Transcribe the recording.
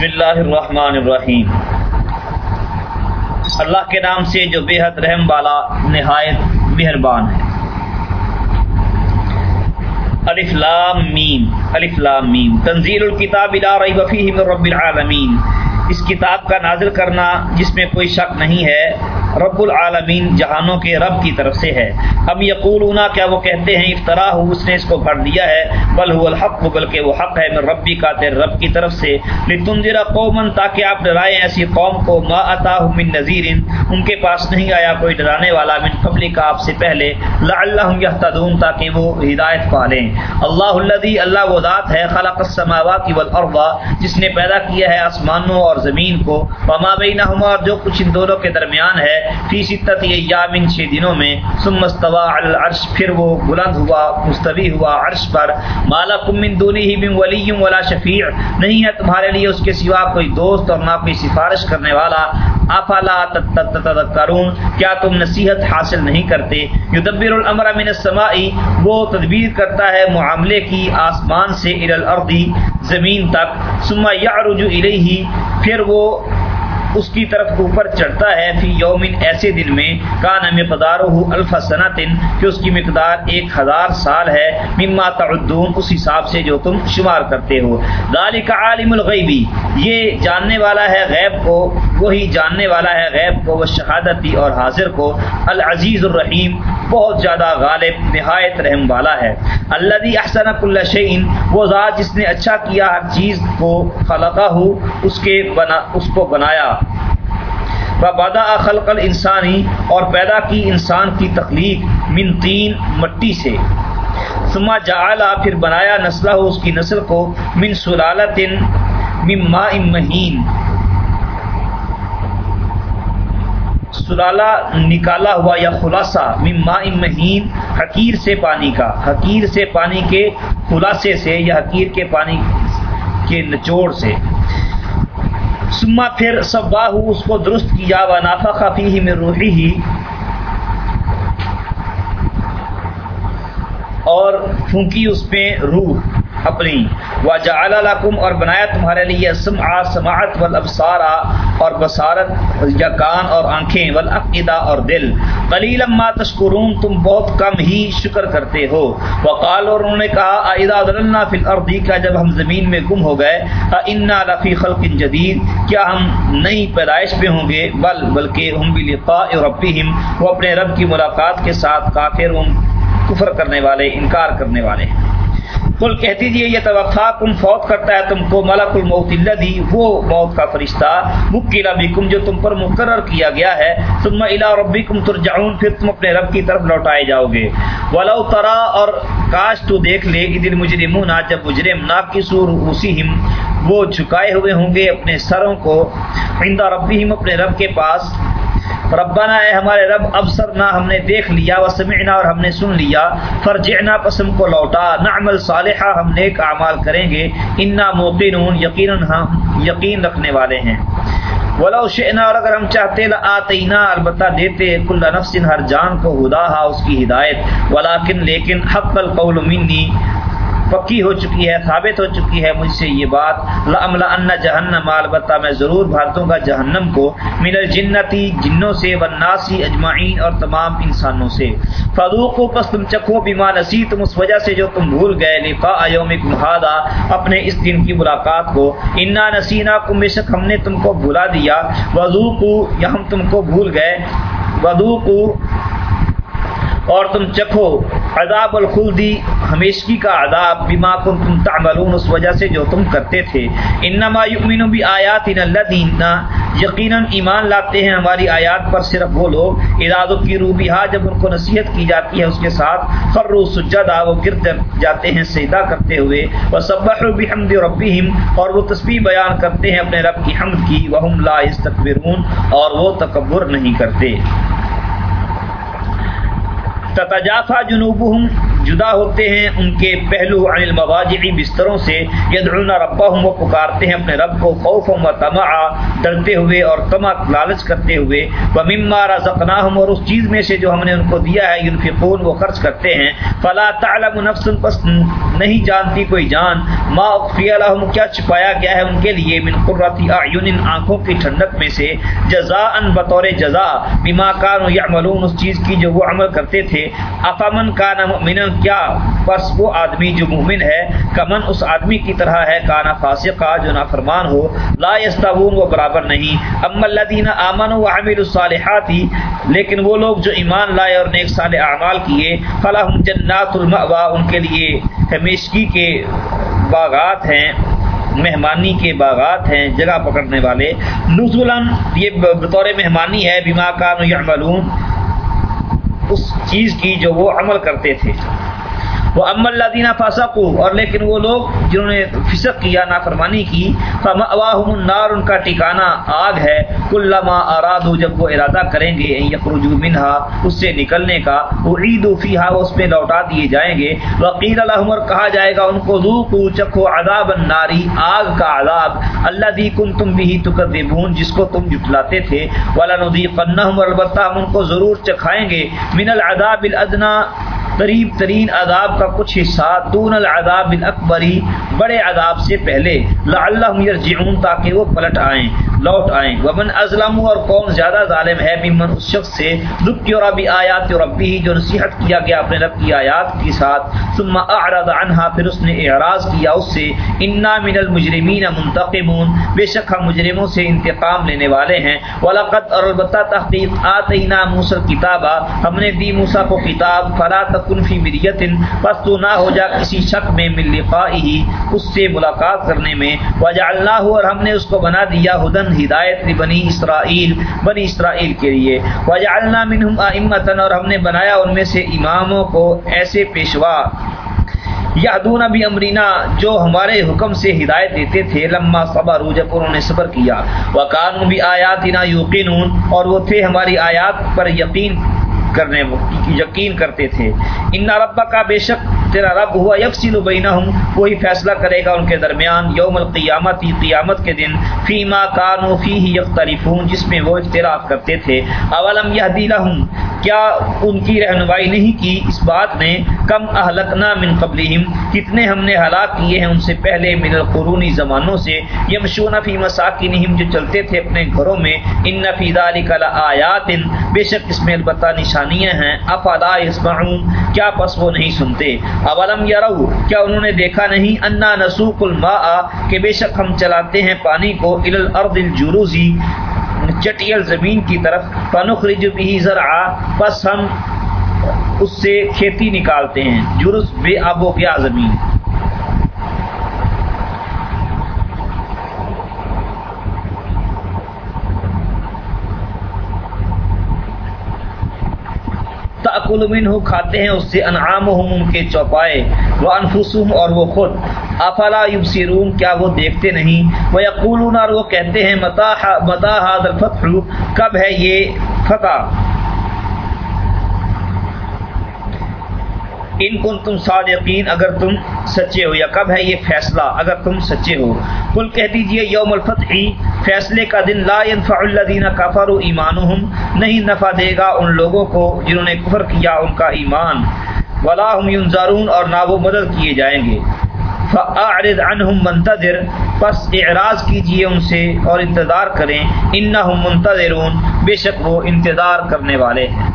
بسم اللہ الرحمن الرحیم۔ اللہ کے نام سے جو بے حد رحم والا نہایت مہربان ہے۔ الف لام میم، الف لام میم۔ تنزیل الکتاب لا ریب فیہ من رب العالمین۔ اس کتاب کا نازل کرنا جس میں کوئی شک نہیں ہے رب العالمین جہانوں کے رب کی طرف سے ہے۔ ہم یقولون کیا وہ کہتے ہیں افطرا ہو اس نے اس کو کر دیا ہے۔ بل هو الحق، بلکہ وہ حق ہے من ربی کا تیرے رب کی طرف سے۔ لتنذر قوما، تاکہ آپ ڈرائیں ایسی قوم کو۔ ما اتاهم من نذیر ان کے پاس نہیں آیا کوئی ڈرانے والا من قبل کا آپ سے پہلے۔ لعلهم يهتدون تاکہ وہ ہدایت پا لیں اللہ الذي اللہ وہ ذات ہے، خلق السماوات والارض، جس نے پیدا کیا ہے آسمانوں اور زمین کو۔ وما بینہما، اور جو کچھ ان دونوں کے درمیان ہے۔ فی ستت ایام چھ دنوں میں، ثم استوى علی العرش، پھر وہ بلند ہوا، مستوی ہوا عرش پر۔ مالکم من دونہ من ولی ولا شفیع نہیں ہے تمہارے لیے اس کے سوا کوئی دوست اور نہ کوئی سفارش کرنے والا۔ افلا تتذکرون کیا تم نصیحت حاصل نہیں کرتے؟ یدبر الامر من السماء، وہ تدبیر کرتا ہے معاملے کی آسمان سے الى الارض زمین تک۔ ثم یعرج الیہ، پھر وہ اس کی طرف اوپر چڑھتا ہے، فی یومن ایسے دن میں کا نام پدارو الف صنعتن کہ اس کی مقدار ایک ہزار سال ہے، مما تعدون اس حساب سے جو تم شمار کرتے ہو۔ ذالک عالم الغیبی یہ جاننے والا ہے غیب کو وہی جاننے والا ہے غیب کو، وہ شہادتی اور حاضر کو۔ العزیز الرحیم، بہت زیادہ غالب، نہایت رحم والا ہے۔ اللہ احسن کل شعین وہ ذات جس نے اچھا کیا ہر چیز کو خلقہ ہو اس کے بنا، اس کو بنایا۔ بدا خلق الانسانی اور پیدا کی انسان کی تخلیق من تین مٹی سے۔ ثم جعلا پھر بنایا نسلہ، اس کی نسل کو، من سلالت من ماء مہین۔ سلالہ نکالا ہوا یا خلاصہ من ماء مہین، حقیر سے پانی کا۔ حقیر سے پانی کے خلاصے سے یا حقیر کے پانی کے نچوڑ سے۔ سما پھر سبا اس کو درست کیا و نافا خافی ہی میں روحی ہی اور پھونکی اس میں روح اپنی۔ وجعل لکم اور بنایا تمہارے لیے سمع سماعت والابصار اور بصارت، یا کان اور آنکھیں، والافئدہ اور دل۔ قلیلا ما تشکرون، تم بہت کم ہی شکر کرتے ہو۔ وقال اور انہوں نے کہا اذا ضللنا فی الارض کا جب ہم زمین میں گم ہو گئے انا لفی خلق جدید، کیا ہم نئی پیدائش پہ ہوں گے؟ بل، بلکہ ہم بلقاء ربہم، وہ اپنے رب کی ملاقات کے ساتھ کافر ہم کفر کرنے والے، انکار کرنے والے۔ ہیں کل کہتی دیے یہ توقع کم فوت کرتا ہے تم کو، ملک الموت الذی، وہ موت کا فرشتہ مکیلا بکم جو تم پر مقرر کیا گیا ہے۔ ثم الى ربکم ترجعون، پھر تم اپنے رب کی طرف لوٹائے جاؤ گے۔ ولو ترى اور کاش تو دیکھ لے کہ دل مجرمون جب مجرم ناقصوا رؤوسهم وہ جھکائے ہوئے ہوں گے اپنے سروں کو۔ عند ربهم، اپنے رب کے پاس۔ ربنا اے ہمارے رب ابصر نہ ہم نے دیکھ لیا و سمعنا اور ہم نے سن لیا۔ فرجعنا پسم کو لوٹا۔ نعمل صالحہ، ہم نیک اعمال کریں گے۔ انا موقنون، یقینا ہم یقین رکھنے والے ہیں۔ ولو شئنا، اور اگر ہم چاہتے، لآتینا، البتہ دیتے، کل نفس ہر جان کو ہداہا اس کی ہدایت۔ ولیکن، لیکن، حق القول منی۔ پکی ہو چکی ہے، ثابت ہو چکی ہے۔ مجھ سے یہ بات لاملا ان جہنم البتہ میں ضرور بھر دوں گا جہنم کو من الجنتی جنوں سے والناسی اجمعین اور تمام انسانوں سے۔ فذوقوا پس تم چکھو بما نسیتم، اس وجہ سے جو تم بھول گئے۔ لقاء یومکم ھذا اپنے اس دن کی ملاقات کو۔ انا نسیناکم، بے شک ہم نے تم کو بھلا دیا۔ وذوقوا، یا ہم تم کو بھول گئے۔ وذوقوا، اور تم چکھو۔ عذاب الخلدی، ہمیشگی کا عذاب، بما کنتم تعملون اس وجہ سے جو تم کرتے تھے۔ انما یؤمن بآیاتنا الذین، یقینا ایمان لاتے ہیں ہماری آیات پر صرف وہ لوگ۔ ارادو کی روبیہ جب ان کو نصیحت کی جاتی ہے اس کے ساتھ، خروا سجدا، وہ گر جاتے ہیں سجدہ کرتے ہوئے۔ وسبحوا بحمد ربهم، اور وہ تسبیح بیان کرتے ہیں اپنے رب کی حمد کی۔ وهم لا یستكبرون اور وہ تکبر نہیں کرتے۔ تتجافا جنوبهم جدا ہوتے ہیں، ان کے پہلو عن المواجع بستروں سے یدعون ربهم وہ پکارتے ہیں اپنے رب کو خوفا و طمعا، ڈرتے ہوئے اور طمع لالچ کرتے ہوئے۔ ومما رزقناهم، اور اس چیز میں سے جو ہم نے ان کو دیا ہے، ينفقون، وہ خرچ کرتے ہیں۔ فلا تعلم نفس پس نہیں جانتی کوئی جان۔ ما اخفی لهم، کیا چھپایا گیا ہے ان کے لیے من قرۃ اعین آنکھوں کی ٹھنڈک میں سے۔ جزاء، بطور جزا بما كانوا يعملون، اس چیز کی جو وہ عمل کرتے تھے۔ افمن کان مؤمنا کیا پس وہ آدمی جو مومن ہے، کمن اس آدمی کی طرح ہے، کانا فاسقہ جو نافرمان ہو، لا یستوون، وہ برابر نہیں۔ اما الذین آمنوا وعملوا الصالحات، لیکن وہ لوگ جو ایمان لائے اور نیک صالح اعمال کیے، فلہم جنات المأوا ان کے لیے ہمیشگی کے باغات ہیں، مہمانی کے باغات ہیں، جگہ پکڑنے والے۔ نزولن یہ بطور مہمانی ہے، بما کانوا یعملون۔ اس چیز کی جو وہ عمل کرتے تھے۔ وہ ام اللہ دینا فاسقو اور لیکن وہ لوگ جنہوں نے فسق کیا نافرمانی کی فمأواہم النار، ان کا ٹھکانہ آگ ہے، کلما ارادو جب وہ ارادہ کریں گے یخرجو منہا، اس سے نکلنے کا اعیدو فیہا، وہ اس میں لوٹا دیے جائیں گے۔ وقیل لهم، اور کہا جائے گا ان کو، ذوقوا چکھو عذاب الناری، آگ کا عذاب، الذی کنتم به تکذبون، جس کو تم جھٹلاتے تھے۔ ولنذیقنہم البتہ ہم ان کو ضرور چکھائیں گے۔ من العذاب الادنا قریب ترین عذاب کا کچھ حصہ دون العذاب الاکبری، بڑے عذاب سے پہلے، لعلہم یرجعون تاکہ وہ پلٹ آئیں۔ لوٹ آئیں۔ ومن ازلم اور کون زیادہ ظالم ہے، ممن اس شخص سے، ذکر ربی آیات اور ربی جو نصیحت کیا گیا اپنے رب کی آیات کے ساتھ، ثم اعرض عنها، پھر اس نے اعراض کیا اس سے انا من المجرمین منتقمون۔ بے شک ہم مجرموں سے انتقام لینے والے ہیں۔ ولقد اور البتہ تحقیق آتینا موسی الکتاب ہم نے دی موسی کو کتاب، فلا تکن فی مریت پس تو نہ ہو جا کسی شک میں، من لقائه، اس سے ملاقات کرنے میں۔ وجعلناه اور ہم نے اس کو بنا دیا ہدن ہدایت بنی اسرائیل بنی اسرائیل کے لیے۔ وجعلنا منہم ائمتا اور ہم نے بنایا ان میں سے اماموں کو ایسے پیشوا۔ یادون بھی امرینا جو ہمارے حکم سے ہدایت دیتے تھے۔ لما صبر جب انہوں نے صبر کیا۔ وکانوا بھی آیاتنا یوقنون اور وہ تھے ہماری آیات پر یقین کرنے، یقین کرتے تھے۔ ان رب کا بے شک تیرا رب ہوا یفصل بینہم، وہی فیصلہ کرے گا ان کے درمیان یوم القیامت قیامت کے دن، فیما کانو فیہ یختلفون، جس میں وہ اختلاف کرتے تھے۔ اولم یہدی لہم؟ کیا ان کی رہنمائی نہیں کی اس بات نے؟ کم اہلکنا من قبلہم، کتنے ہم نے ہلاک کیے ہیں ان سے پہلے من القرونی زمانوں سے۔ یمشون فی مساکنہم جو چلتے تھے اپنے گھروں میں، ان فی ذلک لآیات۔ بے شک اس میں البتہ نشانیاں ہیں۔ افلا یسمعون؟ کیا پس وہ نہیں سنتے؟ اولم یرو؟ کیا انہوں نے دیکھا نہیں؟ انا نسوق الماء، کہ بے شک ہم چلاتے ہیں پانی کو الى الارض الجروزی۔ چٹیل زمین کی طرف فنخرج به زرعا پس ہم اس سے کھیتی نکالتے ہیں۔ جرز بے آب و گیا زمین۔ تاکل منہ کھاتے ہیں، اس سے انعامہم ان کے چوپائے وہ انفسہم اور وہ خود۔ افلا یبصرون، کیا وہ دیکھتے نہیں؟ وہ یقولون اور وہ کہتے ہیں، متا متا هذا الفتح کب ہے یہ فتح؟ ان کن تم صادقین، اگر تم سچے ہو، یا کب ہے یہ فیصلہ؟ اگر تم سچے ہو۔ کل کہہ دیجیے، یوم الفتح، فیصلے کا دن، لا ينفع الذین کفروا ایمانہم، نہیں نفع دے گا ان لوگوں کو جنہوں نے کفر کیا، ان کا ایمان۔ ولا هم ينظرون اور نہ وہ مدد کیے جائیں گے۔ فاعرض عنهم منتظر، پس اعراض کیجیے ان سے اور انتظار کریں، انہم منتظرون، بے شک وہ انتظار کرنے والے ہیں۔